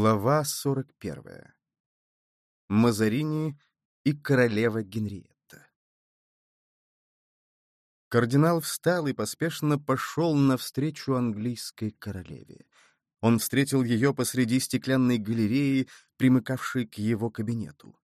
Глава 41. Мазарини и королева Генриетта. Кардинал встал и поспешно пошел навстречу английской королеве. Он встретил ее посреди стеклянной галереи, примыкавшей к его кабинету.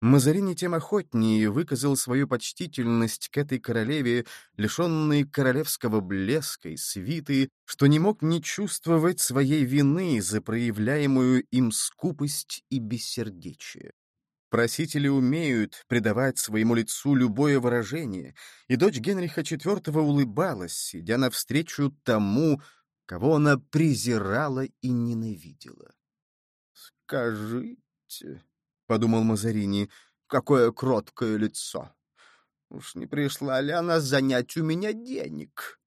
Мазарини тем охотнее выказал свою почтительность к этой королеве, лишенной королевского блеска и свиты, что не мог не чувствовать своей вины за проявляемую им скупость и бессердечие. Просители умеют придавать своему лицу любое выражение, и дочь Генриха IV улыбалась, идя навстречу тому, кого она презирала и ненавидела. «Скажите», — подумал Мазарини, — какое кроткое лицо. Уж не пришла ли она занять у меня денег?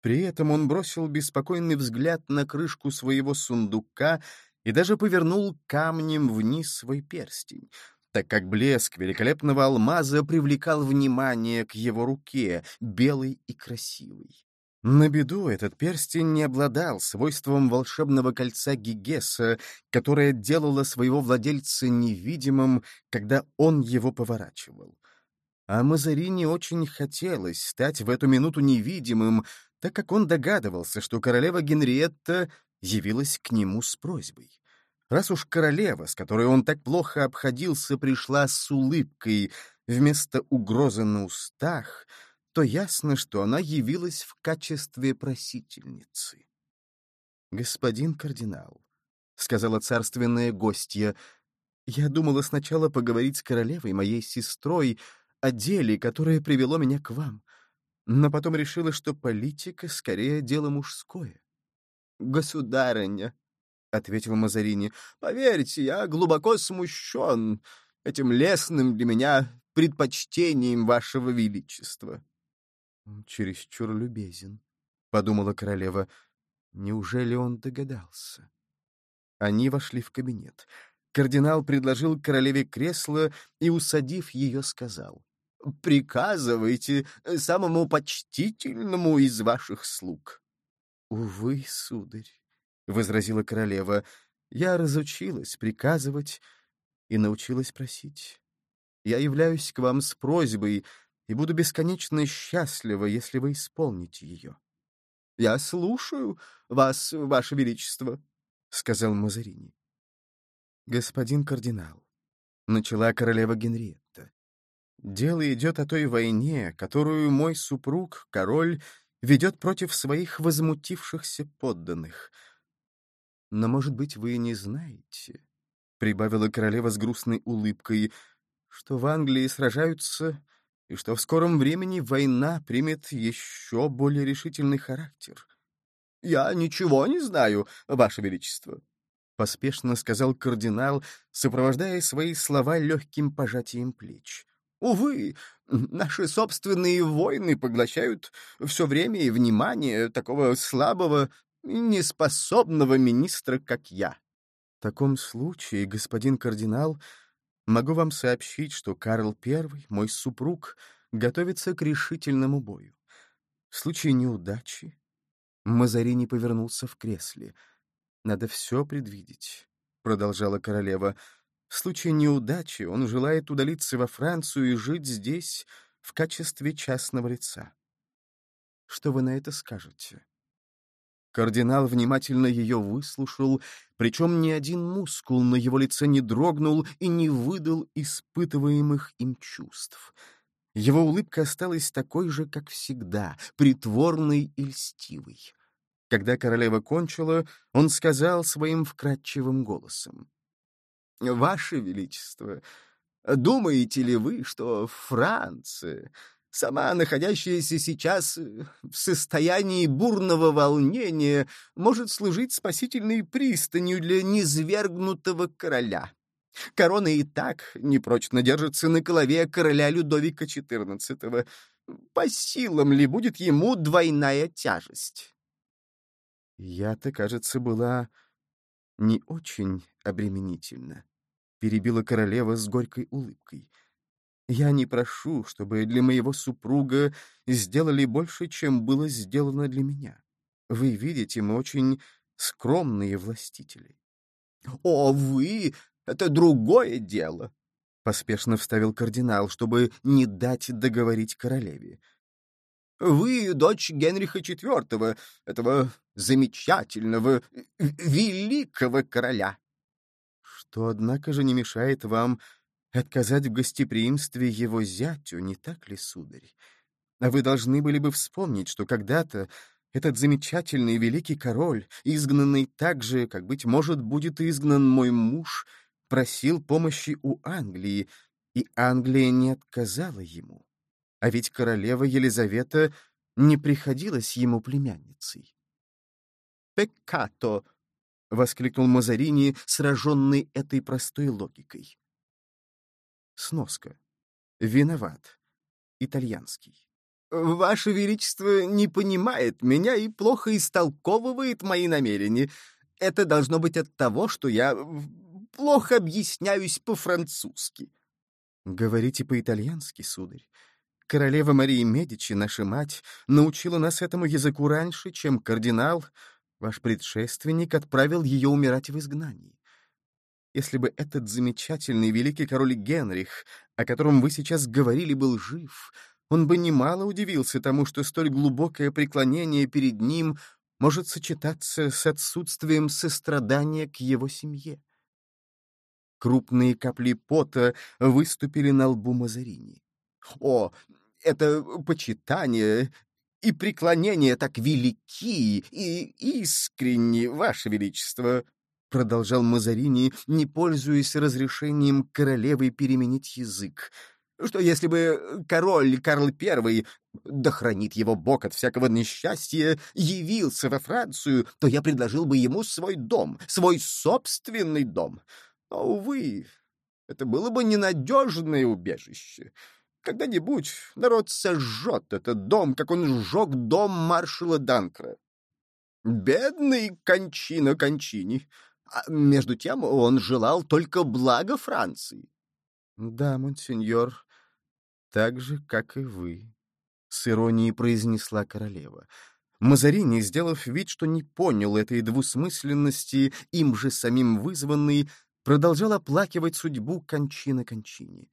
При этом он бросил беспокойный взгляд на крышку своего сундука и даже повернул камнем вниз свой перстень, так как блеск великолепного алмаза привлекал внимание к его руке, белой и красивой. На беду этот перстень не обладал свойством волшебного кольца Гигеса, которое делало своего владельца невидимым, когда он его поворачивал. А Мазарини очень хотелось стать в эту минуту невидимым, так как он догадывался, что королева Генриетта явилась к нему с просьбой. Раз уж королева, с которой он так плохо обходился, пришла с улыбкой вместо угрозы на устах — то ясно, что она явилась в качестве просительницы. «Господин кардинал», — сказала царственная гостья, — «я думала сначала поговорить с королевой, моей сестрой, о деле, которое привело меня к вам, но потом решила, что политика скорее дело мужское». «Государыня», — ответил Мазарини, — «поверьте, я глубоко смущен этим лесным для меня предпочтением вашего величества». «Чересчур любезен», — подумала королева. «Неужели он догадался?» Они вошли в кабинет. Кардинал предложил королеве кресло и, усадив ее, сказал. «Приказывайте самому почтительному из ваших слуг». «Увы, сударь», — возразила королева, — «я разучилась приказывать и научилась просить. Я являюсь к вам с просьбой, и буду бесконечно счастлива, если вы исполните ее. — Я слушаю вас, ваше величество, — сказал Мазарини. — Господин кардинал, — начала королева Генриетта, — дело идет о той войне, которую мой супруг, король, ведет против своих возмутившихся подданных. Но, может быть, вы не знаете, — прибавила королева с грустной улыбкой, — что в Англии сражаются и что в скором времени война примет еще более решительный характер. — Я ничего не знаю, Ваше Величество, — поспешно сказал кардинал, сопровождая свои слова легким пожатием плеч. — Увы, наши собственные войны поглощают все время и внимание такого слабого и неспособного министра, как я. — В таком случае, господин кардинал, Могу вам сообщить, что Карл I, мой супруг, готовится к решительному бою. В случае неудачи Мазарини повернулся в кресле. «Надо все предвидеть», — продолжала королева. «В случае неудачи он желает удалиться во Францию и жить здесь в качестве частного лица. Что вы на это скажете?» Кардинал внимательно ее выслушал, причем ни один мускул на его лице не дрогнул и не выдал испытываемых им чувств. Его улыбка осталась такой же, как всегда, притворной и льстивой. Когда королева кончила, он сказал своим вкрадчивым голосом. «Ваше Величество, думаете ли вы, что Франция сама находящаяся сейчас э, в состоянии бурного волнения, может служить спасительной пристанью для низвергнутого короля. Корона и так непрочно держится на голове короля Людовика XIV. По силам ли будет ему двойная тяжесть? Я-то, кажется, была не очень обременительна, — перебила королева с горькой улыбкой. Я не прошу, чтобы для моего супруга сделали больше, чем было сделано для меня. Вы видите, мы очень скромные властители. «О, вы! Это другое дело!» — поспешно вставил кардинал, чтобы не дать договорить королеве. «Вы дочь Генриха IV, этого замечательного, великого короля!» Что, однако же, не мешает вам отказать в гостеприимстве его зятю, не так ли, сударь? А вы должны были бы вспомнить, что когда-то этот замечательный великий король, изгнанный так же, как, быть может, будет изгнан мой муж, просил помощи у Англии, и Англия не отказала ему. А ведь королева Елизавета не приходилась ему племянницей. «Пеккато!» — воскликнул Мазарини, сраженный этой простой логикой. Сноска. Виноват. Итальянский. «Ваше Величество не понимает меня и плохо истолковывает мои намерения. Это должно быть от того, что я плохо объясняюсь по-французски». «Говорите по-итальянски, сударь. Королева Мария Медичи, наша мать, научила нас этому языку раньше, чем кардинал, ваш предшественник, отправил ее умирать в изгнании. Если бы этот замечательный великий король Генрих, о котором вы сейчас говорили, был жив, он бы немало удивился тому, что столь глубокое преклонение перед ним может сочетаться с отсутствием сострадания к его семье. Крупные капли пота выступили на лбу Мазарини. «О, это почитание и преклонение так велики и искренни, Ваше Величество!» — продолжал Мазарини, не пользуясь разрешением королевы переменить язык что если бы король Карл I, да хранит его бог от всякого несчастья, явился во Францию, то я предложил бы ему свой дом, свой собственный дом. Но, увы, это было бы ненадежное убежище. Когда-нибудь народ сожжет этот дом, как он сжег дом маршала Данкра. Бедный кончина кончини. А между тем он желал только блага Франции. — Да, монсеньор, так же, как и вы», — с иронией произнесла королева. Мазарини, сделав вид, что не понял этой двусмысленности, им же самим вызванной, продолжал оплакивать судьбу кончины кончине.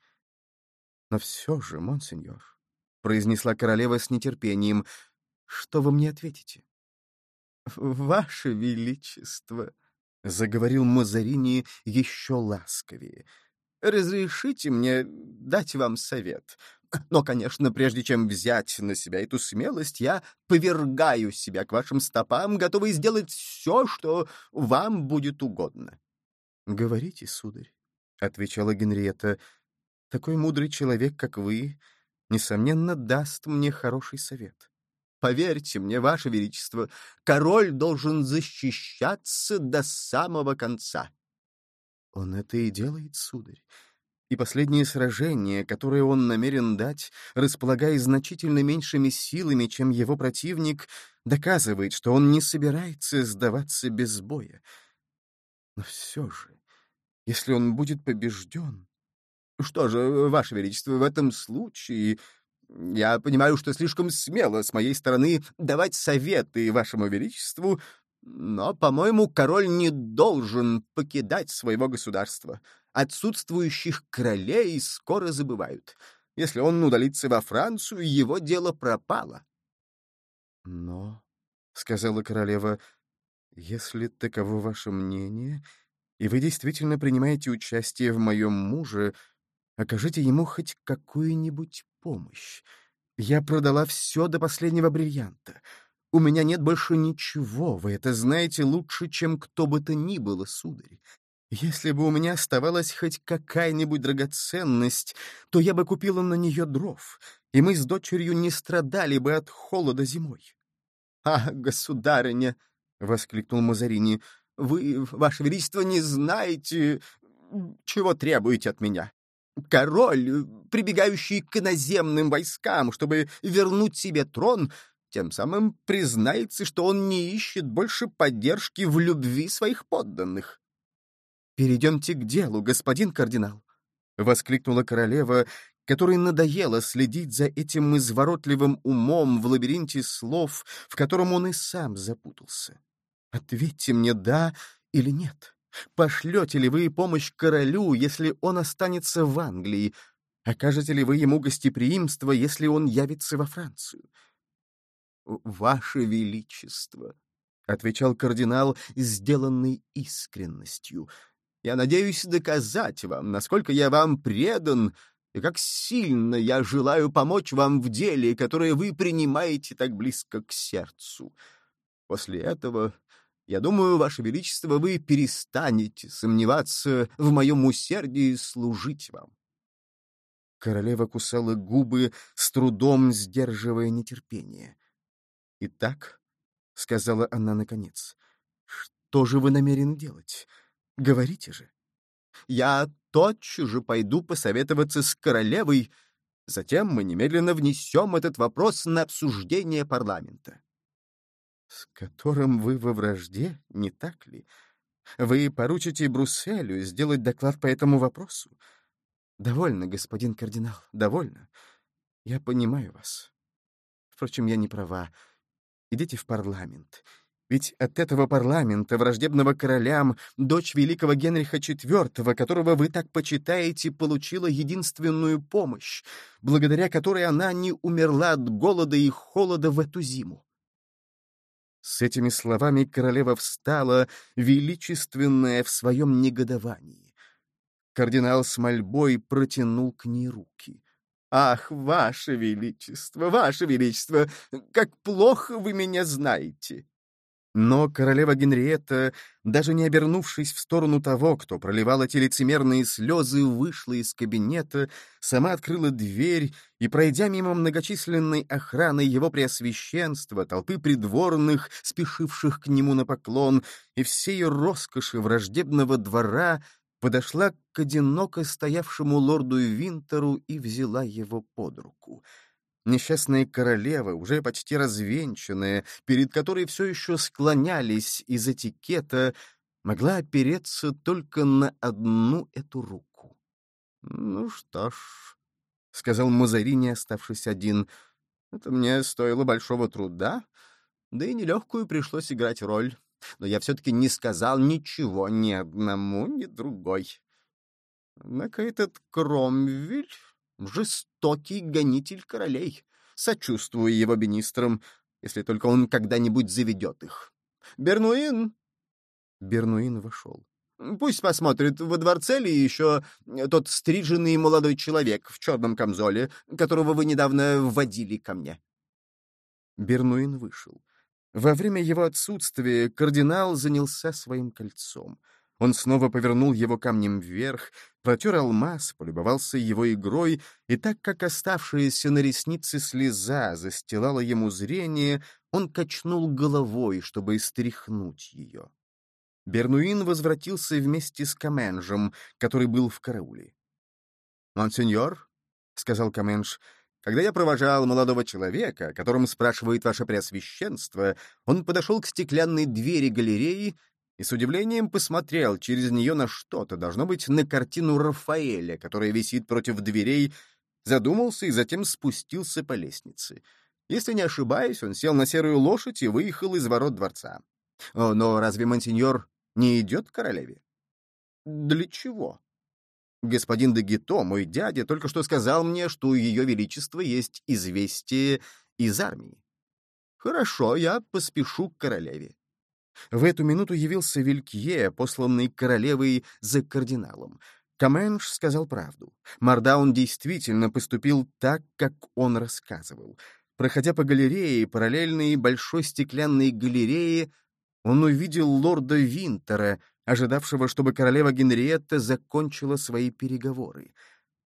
«Но все же, монсеньор», — произнесла королева с нетерпением, — «что вы мне ответите?» «Ваше Величество», — заговорил Мазарини еще ласковее, — Разрешите мне дать вам совет. Но, конечно, прежде чем взять на себя эту смелость, я повергаю себя к вашим стопам, готовый сделать все, что вам будет угодно. — Говорите, сударь, — отвечала Генриетта, — такой мудрый человек, как вы, несомненно, даст мне хороший совет. Поверьте мне, ваше величество, король должен защищаться до самого конца. Он это и делает, сударь. И последнее сражение, которое он намерен дать, располагая значительно меньшими силами, чем его противник, доказывает, что он не собирается сдаваться без боя. Но все же, если он будет побежден... Что же, Ваше Величество, в этом случае... Я понимаю, что слишком смело с моей стороны давать советы Вашему Величеству, но, по-моему, король не должен покидать своего государства. Отсутствующих королей скоро забывают. Если он удалится во Францию, его дело пропало. — Но, — сказала королева, — если таково ваше мнение, и вы действительно принимаете участие в моем муже, окажите ему хоть какую-нибудь помощь. Я продала все до последнего бриллианта — у меня нет больше ничего, вы это знаете лучше, чем кто бы то ни было, сударь. Если бы у меня оставалась хоть какая-нибудь драгоценность, то я бы купила на нее дров, и мы с дочерью не страдали бы от холода зимой. — А, государыня! — воскликнул Мазарини. — Вы, ваше величество, не знаете, чего требуете от меня. Король, прибегающий к иноземным войскам, чтобы вернуть себе трон, тем самым признается, что он не ищет больше поддержки в любви своих подданных. «Перейдемте к делу, господин кардинал», — воскликнула королева, которой надоело следить за этим изворотливым умом в лабиринте слов, в котором он и сам запутался. «Ответьте мне «да» или «нет». Пошлете ли вы помощь королю, если он останется в Англии? Окажете ли вы ему гостеприимство, если он явится во Францию? «Ваше Величество», — отвечал кардинал, сделанный искренностью, — «я надеюсь доказать вам, насколько я вам предан и как сильно я желаю помочь вам в деле, которое вы принимаете так близко к сердцу. После этого я думаю, Ваше Величество, вы перестанете сомневаться в моем усердии служить вам. Королева кусала губы, с трудом сдерживая нетерпение. «Итак», — сказала она наконец, — «что же вы намерен делать? Говорите же». «Я тотчас же пойду посоветоваться с королевой, затем мы немедленно внесем этот вопрос на обсуждение парламента». «С которым вы во вражде, не так ли? Вы поручите Брусселю сделать доклад по этому вопросу? Довольно, господин кардинал, довольно. Я понимаю вас. Впрочем, я не права. Идите в парламент. Ведь от этого парламента, враждебного королям, дочь великого Генриха IV, которого вы так почитаете, получила единственную помощь, благодаря которой она не умерла от голода и холода в эту зиму. С этими словами королева встала, величественная в своем негодовании. Кардинал с мольбой протянул к ней руки. «Ах, ваше величество, ваше величество, как плохо вы меня знаете!» Но королева Генриетта, даже не обернувшись в сторону того, кто проливал эти лицемерные слезы, вышла из кабинета, сама открыла дверь и, пройдя мимо многочисленной охраны его преосвященства, толпы придворных, спешивших к нему на поклон, и всей роскоши враждебного двора, подошла к одиноко стоявшему лорду Винтеру и взяла его под руку — Несчастная королева, уже почти развенчанная, перед которой все еще склонялись из этикета, могла опереться только на одну эту руку. «Ну что ж», — сказал Мазарини, оставшись один, — «это мне стоило большого труда, да и нелегкую пришлось играть роль, но я все-таки не сказал ничего ни одному, ни другой. Однако этот Кромвель жестокий гонитель королей. Сочувствую его министрам, если только он когда-нибудь заведет их. Бернуин!» Бернуин вошел. «Пусть посмотрит, во дворце ли еще тот стриженный молодой человек в черном камзоле, которого вы недавно вводили ко мне». Бернуин вышел. Во время его отсутствия кардинал занялся своим кольцом — он снова повернул его камнем вверх, протер алмаз, полюбовался его игрой, и так как оставшаяся на реснице слеза застилала ему зрение, он качнул головой, чтобы стряхнуть ее. Бернуин возвратился вместе с Каменжем, который был в карауле. «Монсеньор», — сказал Каменж, — «когда я провожал молодого человека, о котором спрашивает ваше преосвященство, он подошел к стеклянной двери галереи и с удивлением посмотрел через нее на что-то, должно быть, на картину Рафаэля, которая висит против дверей, задумался и затем спустился по лестнице. Если не ошибаюсь, он сел на серую лошадь и выехал из ворот дворца. Но разве монсеньор не идет к королеве? Для чего? Господин Дегито, мой дядя, только что сказал мне, что у ее величества есть известие из армии. Хорошо, я поспешу к королеве. В эту минуту явился Вилькье, посланный королевой за кардиналом. Каменш сказал правду. Мардаун действительно поступил так, как он рассказывал. Проходя по галерее, параллельной большой стеклянной галерее, он увидел лорда Винтера, ожидавшего, чтобы королева Генриетта закончила свои переговоры.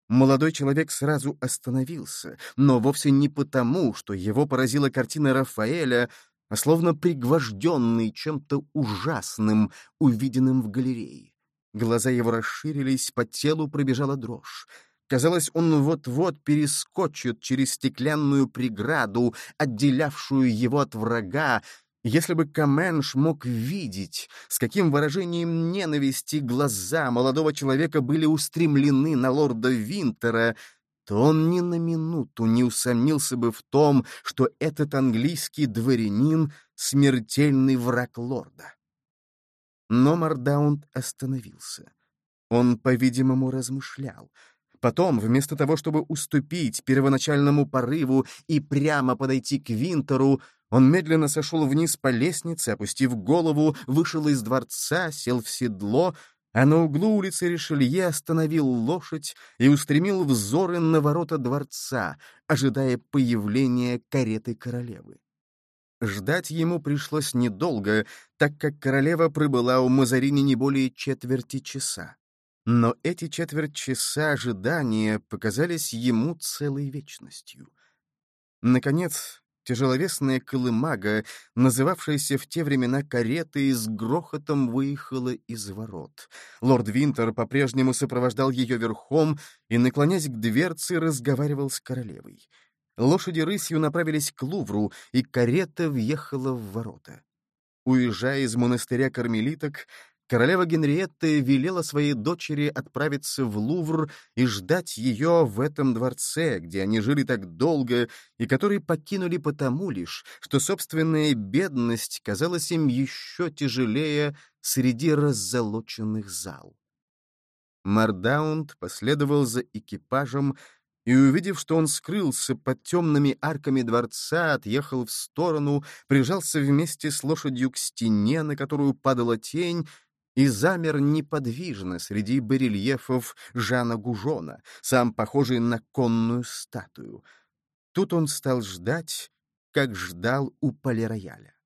Молодой человек сразу остановился, но вовсе не потому, что его поразила картина Рафаэля, а словно пригвожденный чем-то ужасным, увиденным в галерее. Глаза его расширились, по телу пробежала дрожь. Казалось, он вот-вот перескочит через стеклянную преграду, отделявшую его от врага, если бы Каменш мог видеть, с каким выражением ненависти глаза молодого человека были устремлены на лорда Винтера, то он ни на минуту не усомнился бы в том, что этот английский дворянин — смертельный враг лорда. Но Мардаунд остановился. Он, по-видимому, размышлял. Потом, вместо того, чтобы уступить первоначальному порыву и прямо подойти к Винтеру, он медленно сошел вниз по лестнице, опустив голову, вышел из дворца, сел в седло, а на углу улицы Ришелье остановил лошадь и устремил взоры на ворота дворца, ожидая появления кареты королевы. Ждать ему пришлось недолго, так как королева прибыла у Мазарини не более четверти часа. Но эти четверть часа ожидания показались ему целой вечностью. Наконец, тяжеловесная колымага, называвшаяся в те времена каретой, с грохотом выехала из ворот. Лорд Винтер по-прежнему сопровождал ее верхом и, наклонясь к дверце, разговаривал с королевой. Лошади рысью направились к Лувру, и карета въехала в ворота. Уезжая из монастыря кармелиток, королева Генриетта велела своей дочери отправиться в Лувр и ждать ее в этом дворце, где они жили так долго и который покинули потому лишь, что собственная бедность казалась им еще тяжелее среди раззолоченных зал. Мардаунд последовал за экипажем, и, увидев, что он скрылся под темными арками дворца, отъехал в сторону, прижался вместе с лошадью к стене, на которую падала тень, и замер неподвижно среди барельефов Жана Гужона, сам похожий на конную статую. Тут он стал ждать, как ждал у полирояля.